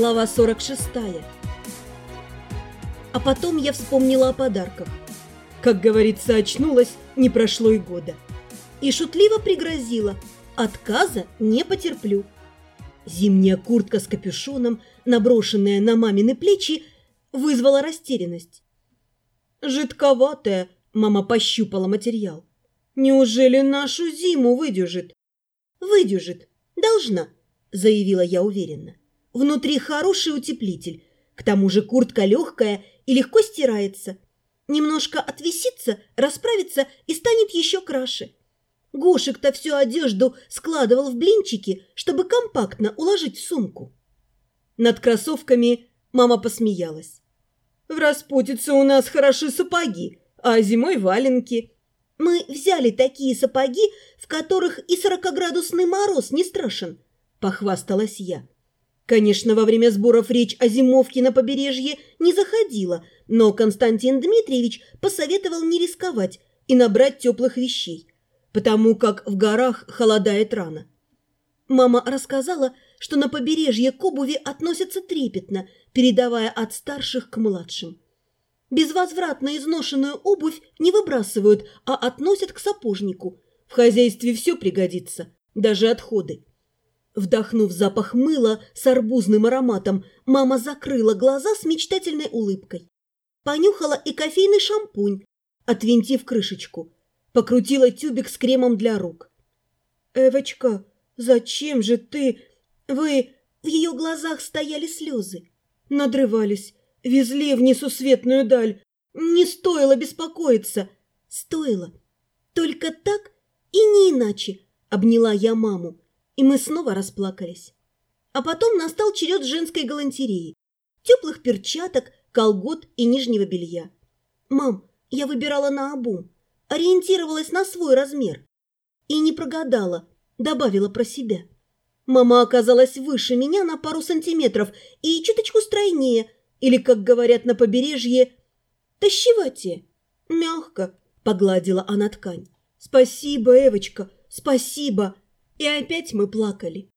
Глава 46. А потом я вспомнила о подарках. Как говорится, очнулась, не прошло и года. И шутливо пригрозила. Отказа не потерплю. Зимняя куртка с капюшоном, наброшенная на мамины плечи, вызвала растерянность. «Жидковатая», — мама пощупала материал. «Неужели нашу зиму выдержит?» «Выдержит. Должна», — заявила я уверенно. Внутри хороший утеплитель. К тому же куртка легкая и легко стирается. Немножко отвисится, расправится и станет еще краше. Гошек-то всю одежду складывал в блинчики, чтобы компактно уложить в сумку. Над кроссовками мама посмеялась. «В распутице у нас хороши сапоги, а зимой валенки». «Мы взяли такие сапоги, в которых и сорокоградусный мороз не страшен», – похвасталась я. Конечно, во время сборов речь о зимовке на побережье не заходила, но Константин Дмитриевич посоветовал не рисковать и набрать теплых вещей, потому как в горах холодает рано. Мама рассказала, что на побережье к обуви относятся трепетно, передавая от старших к младшим. Безвозвратно изношенную обувь не выбрасывают, а относят к сапожнику. В хозяйстве все пригодится, даже отходы. Вдохнув запах мыла с арбузным ароматом, мама закрыла глаза с мечтательной улыбкой. Понюхала и кофейный шампунь, отвинтив крышечку. Покрутила тюбик с кремом для рук. «Эвочка, зачем же ты... Вы...» В ее глазах стояли слезы. Надрывались, везли в несусветную даль. Не стоило беспокоиться. Стоило. Только так и не иначе, обняла я маму и мы снова расплакались. А потом настал черед женской галантереи. Теплых перчаток, колгот и нижнего белья. «Мам, я выбирала на обум, ориентировалась на свой размер. И не прогадала, добавила про себя. Мама оказалась выше меня на пару сантиметров и чуточку стройнее, или, как говорят на побережье, тащеватее. Мягко погладила она ткань. «Спасибо, Эвочка, спасибо!» И опять мы плакали.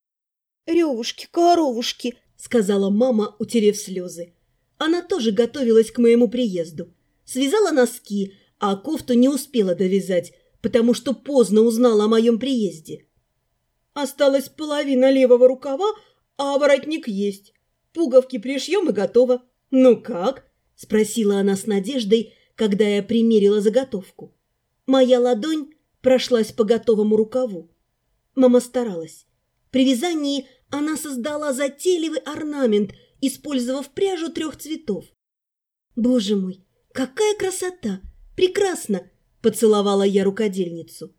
«Ревушки, коровушки!» — сказала мама, утерев слезы. Она тоже готовилась к моему приезду. Связала носки, а кофту не успела довязать, потому что поздно узнала о моем приезде. Осталась половина левого рукава, а воротник есть. Пуговки пришьем и готово. Ну как? — спросила она с надеждой, когда я примерила заготовку. Моя ладонь прошлась по готовому рукаву. Мама старалась. При вязании она создала затейливый орнамент, использовав пряжу трех цветов. «Боже мой, какая красота! Прекрасно!» – поцеловала я рукодельницу.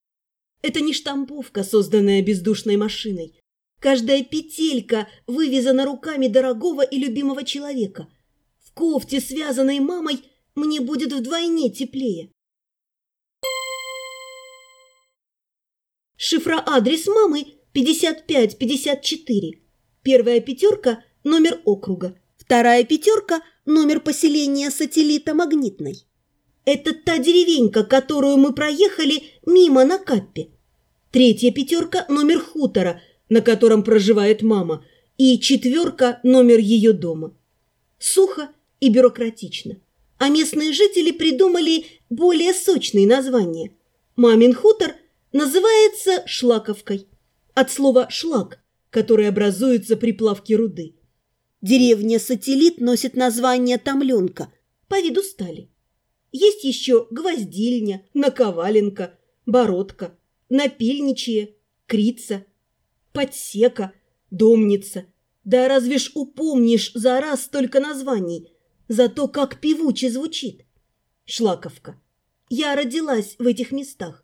Это не штамповка, созданная бездушной машиной. Каждая петелька вывязана руками дорогого и любимого человека. В кофте, связанной мамой, мне будет вдвойне теплее. Шифроадрес мамы 5554. Первая пятерка – номер округа. Вторая пятерка – номер поселения сателлита Магнитной. Это та деревенька, которую мы проехали мимо на Каппе. Третья пятерка – номер хутора, на котором проживает мама. И четверка – номер ее дома. Сухо и бюрократично. А местные жители придумали более сочные названия. Мамин хутор – называется шлаковкой, от слова «шлак», который образуется при плавке руды. Деревня-сателлит носит название Томленка по виду стали. Есть еще гвоздильня, наковаленка, бородка, напильничье, крица, подсека, домница. Да разве ж упомнишь за раз столько названий, зато как певуче звучит. Шлаковка. Я родилась в этих местах.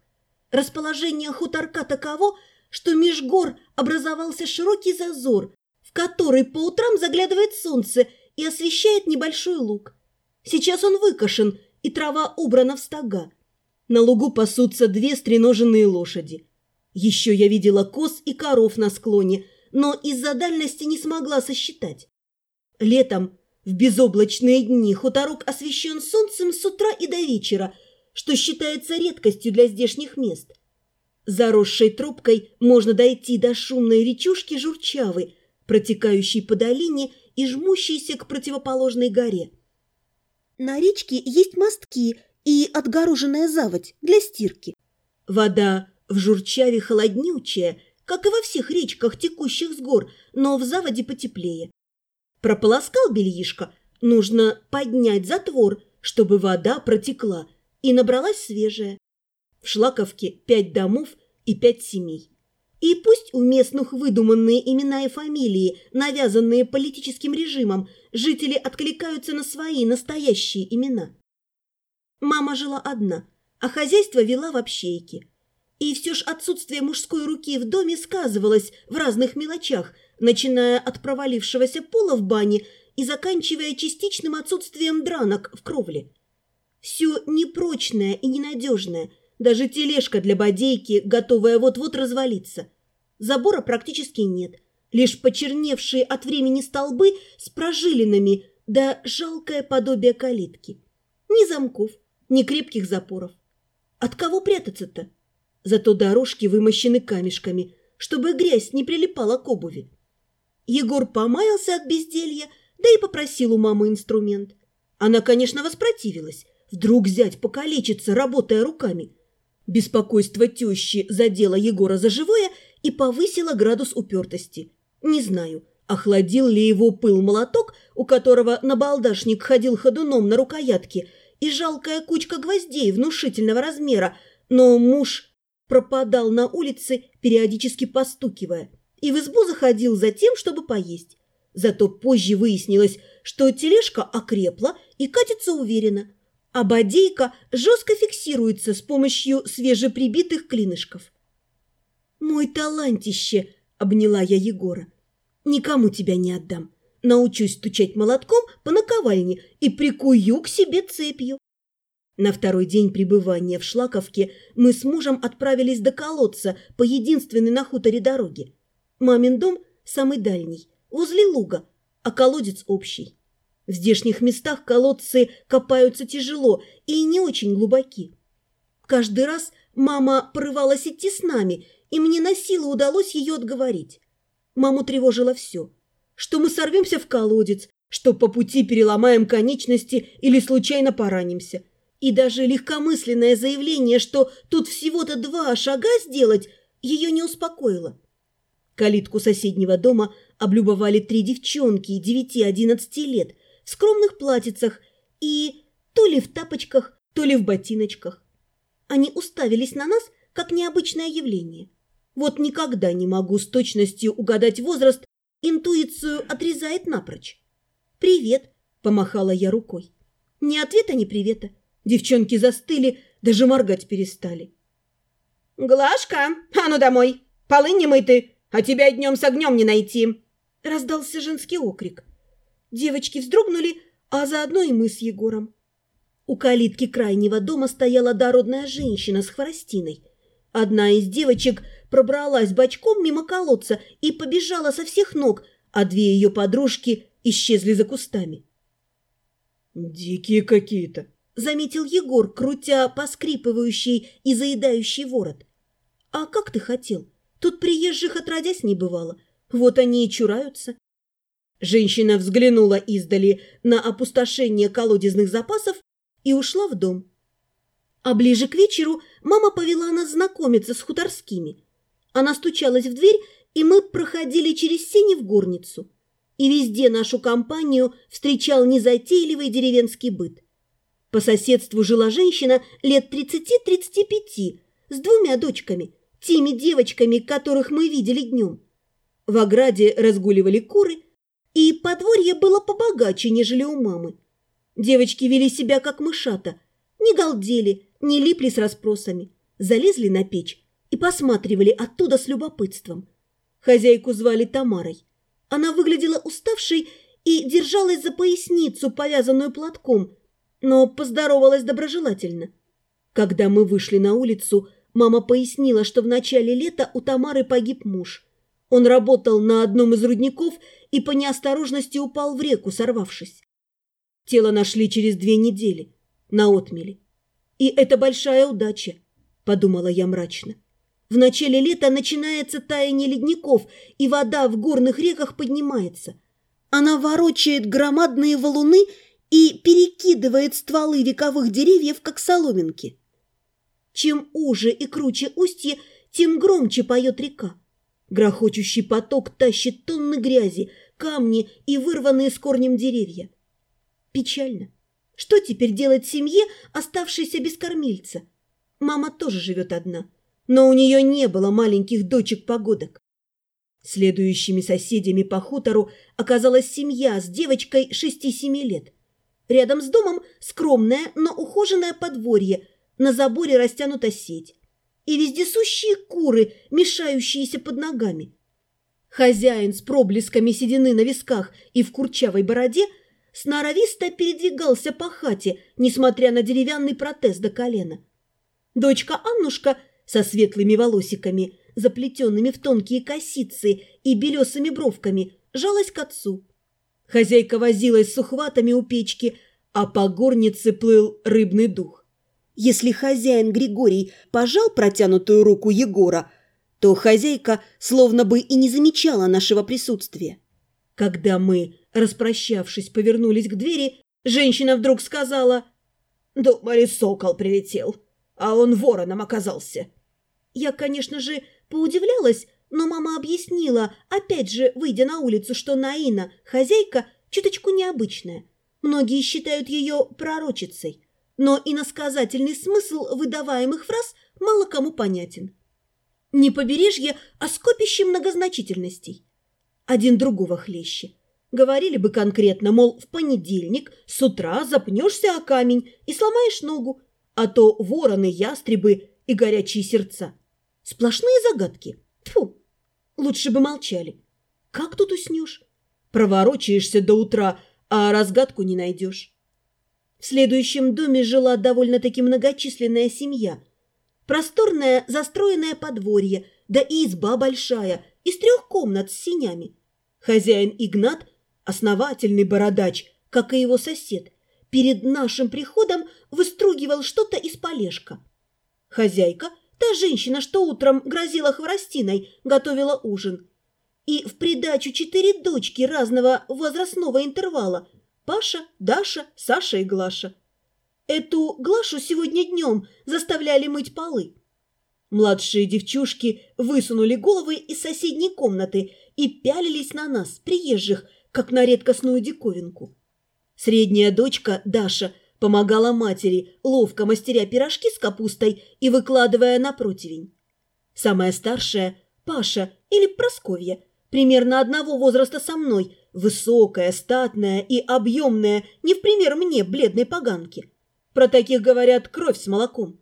Расположение хуторка таково, что меж гор образовался широкий зазор, в который по утрам заглядывает солнце и освещает небольшой луг. Сейчас он выкошен, и трава убрана в стога. На лугу пасутся две стреноженные лошади. Еще я видела коз и коров на склоне, но из-за дальности не смогла сосчитать. Летом, в безоблачные дни, хуторок освещен солнцем с утра и до вечера – что считается редкостью для здешних мест. Заросшей тропкой можно дойти до шумной речушки Журчавы, протекающей по долине и жмущейся к противоположной горе. На речке есть мостки и отгороженная заводь для стирки. Вода в Журчаве холоднючая, как и во всех речках, текущих с гор, но в заводе потеплее. Прополоскал бельишко, нужно поднять затвор, чтобы вода протекла и набралась свежая. В Шлаковке пять домов и пять семей. И пусть у местных выдуманные имена и фамилии, навязанные политическим режимом, жители откликаются на свои настоящие имена. Мама жила одна, а хозяйство вела в общейке. И все ж отсутствие мужской руки в доме сказывалось в разных мелочах, начиная от провалившегося пола в бане и заканчивая частичным отсутствием дранок в кровле. Все непрочное и ненадежное, даже тележка для бодейки, готовая вот-вот развалиться. Забора практически нет, лишь почерневшие от времени столбы с прожилинами да жалкое подобие калитки. Ни замков, ни крепких запоров. От кого прятаться-то? Зато дорожки вымощены камешками, чтобы грязь не прилипала к обуви. Егор помаялся от безделья, да и попросил у мамы инструмент. Она, конечно, воспротивилась. Вдруг зять покалечится, работая руками. Беспокойство тещи задело Егора за живое и повысило градус упертости. Не знаю, охладил ли его пыл молоток, у которого набалдашник ходил ходуном на рукоятке, и жалкая кучка гвоздей внушительного размера, но муж пропадал на улице, периодически постукивая, и в избу заходил за тем, чтобы поесть. Зато позже выяснилось, что тележка окрепла и катится уверенно, а бодейка жестко фиксируется с помощью свежеприбитых клинышков. «Мой талантище!» – обняла я Егора. «Никому тебя не отдам. Научусь стучать молотком по наковальне и прикую к себе цепью. На второй день пребывания в Шлаковке мы с мужем отправились до колодца по единственной на хуторе дороге. Мамин дом самый дальний, возле луга, а колодец общий. В здешних местах колодцы копаются тяжело и не очень глубоки. Каждый раз мама порывалась идти с нами, и мне на силу удалось ее отговорить. Маму тревожило все. Что мы сорвемся в колодец, что по пути переломаем конечности или случайно поранимся – и даже легкомысленное заявление, что тут всего-то два шага сделать, ее не успокоило. Калитку соседнего дома облюбовали три девчонки девяти-одиннадцати лет скромных платьицах и то ли в тапочках, то ли в ботиночках. Они уставились на нас, как необычное явление. Вот никогда не могу с точностью угадать возраст, интуицию отрезает напрочь. «Привет», – помахала я рукой. Ни ответа, ни привета. Девчонки застыли, даже моргать перестали. «Глашка, а ну домой! Полы не мыты, а тебя днем с огнем не найти!» Раздался женский окрик. Девочки вздрогнули, а заодно и мы с Егором. У калитки крайнего дома стояла дородная женщина с хворостиной. Одна из девочек пробралась бочком мимо колодца и побежала со всех ног, а две ее подружки исчезли за кустами. «Дикие какие-то!» заметил Егор, крутя поскрипывающий и заедающий ворот. «А как ты хотел? Тут приезжих отродясь не бывало. Вот они и чураются». Женщина взглянула издали на опустошение колодезных запасов и ушла в дом. А ближе к вечеру мама повела нас знакомиться с хуторскими. Она стучалась в дверь, и мы проходили через сени в горницу. И везде нашу компанию встречал незатейливый деревенский быт – по соседству жила женщина лет 30-35 с двумя дочками, теми девочками, которых мы видели днем. В ограде разгуливали куры, и подворье было побогаче, нежели у мамы. Девочки вели себя как мышата, не галдели, не липли с расспросами, залезли на печь и посматривали оттуда с любопытством. Хозяйку звали Тамарой. Она выглядела уставшей и держалась за поясницу, повязанную платком – но поздоровалась доброжелательно. Когда мы вышли на улицу, мама пояснила, что в начале лета у Тамары погиб муж. Он работал на одном из рудников и по неосторожности упал в реку, сорвавшись. Тело нашли через две недели, на отмеле. И это большая удача, подумала я мрачно. В начале лета начинается таяние ледников, и вода в горных реках поднимается. Она ворочает громадные валуны и перекидывает стволы вековых деревьев, как соломинки. Чем уже и круче устье, тем громче поет река. Грохочущий поток тащит тонны грязи, камни и вырванные с корнем деревья. Печально. Что теперь делать семье, оставшейся без кормильца? Мама тоже живет одна, но у нее не было маленьких дочек-погодок. Следующими соседями по хутору оказалась семья с девочкой шести-семи лет. Рядом с домом скромное, но ухоженное подворье, на заборе растянута сеть. И вездесущие куры, мешающиеся под ногами. Хозяин с проблесками седины на висках и в курчавой бороде сноровисто передвигался по хате, несмотря на деревянный протез до колена. Дочка Аннушка со светлыми волосиками, заплетенными в тонкие косицы и белесыми бровками, жалась к отцу. Хозяйка возилась с ухватами у печки, а по горнице плыл рыбный дух. Если хозяин Григорий пожал протянутую руку Егора, то хозяйка словно бы и не замечала нашего присутствия. Когда мы, распрощавшись, повернулись к двери, женщина вдруг сказала «Думали, сокол прилетел, а он вороном оказался». Я, конечно же, поудивлялась, но мама объяснила, опять же, выйдя на улицу, что Наина, хозяйка, чуточку необычная. Многие считают ее пророчицей, но иносказательный смысл выдаваемых фраз мало кому понятен. Не побережье, а скопище многозначительностей. Один другого хлеще. Говорили бы конкретно, мол, в понедельник с утра запнешься о камень и сломаешь ногу, а то вороны, ястребы и горячие сердца. Сплошные загадки. Тьфу, лучше бы молчали. Как тут уснешь? Проворочаешься до утра, а разгадку не найдешь. В следующем доме жила довольно-таки многочисленная семья. Просторное застроенное подворье, да и изба большая, из трех комнат с синями. Хозяин Игнат, основательный бородач, как и его сосед, перед нашим приходом выстругивал что-то из полежка. Хозяйка, та женщина, что утром грозила хворостиной, готовила ужин. И в придачу четыре дочки разного возрастного интервала – Паша, Даша, Саша и Глаша. Эту Глашу сегодня днем заставляли мыть полы. Младшие девчушки высунули головы из соседней комнаты и пялились на нас, приезжих, как на редкостную диковинку. Средняя дочка, Даша, помогала матери, ловко мастеря пирожки с капустой и выкладывая на противень. Самая старшая, Паша или Просковья, примерно одного возраста со мной, высокая, статная и объемная, не в пример мне, бледной поганки. Про таких говорят кровь с молоком.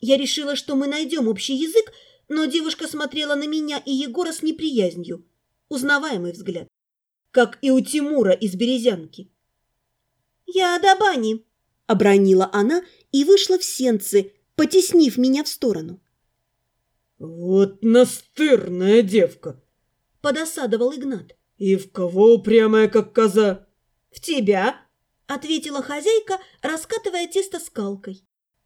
Я решила, что мы найдем общий язык, но девушка смотрела на меня и Егора с неприязнью. Узнаваемый взгляд. Как и у Тимура из Березянки. «Я до бани», — обронила она и вышла в сенцы, потеснив меня в сторону. «Вот настырная девка!» — подосадовал Игнат. «И в кого упрямая, как коза?» «В тебя!» — ответила хозяйка, раскатывая тесто скалкой.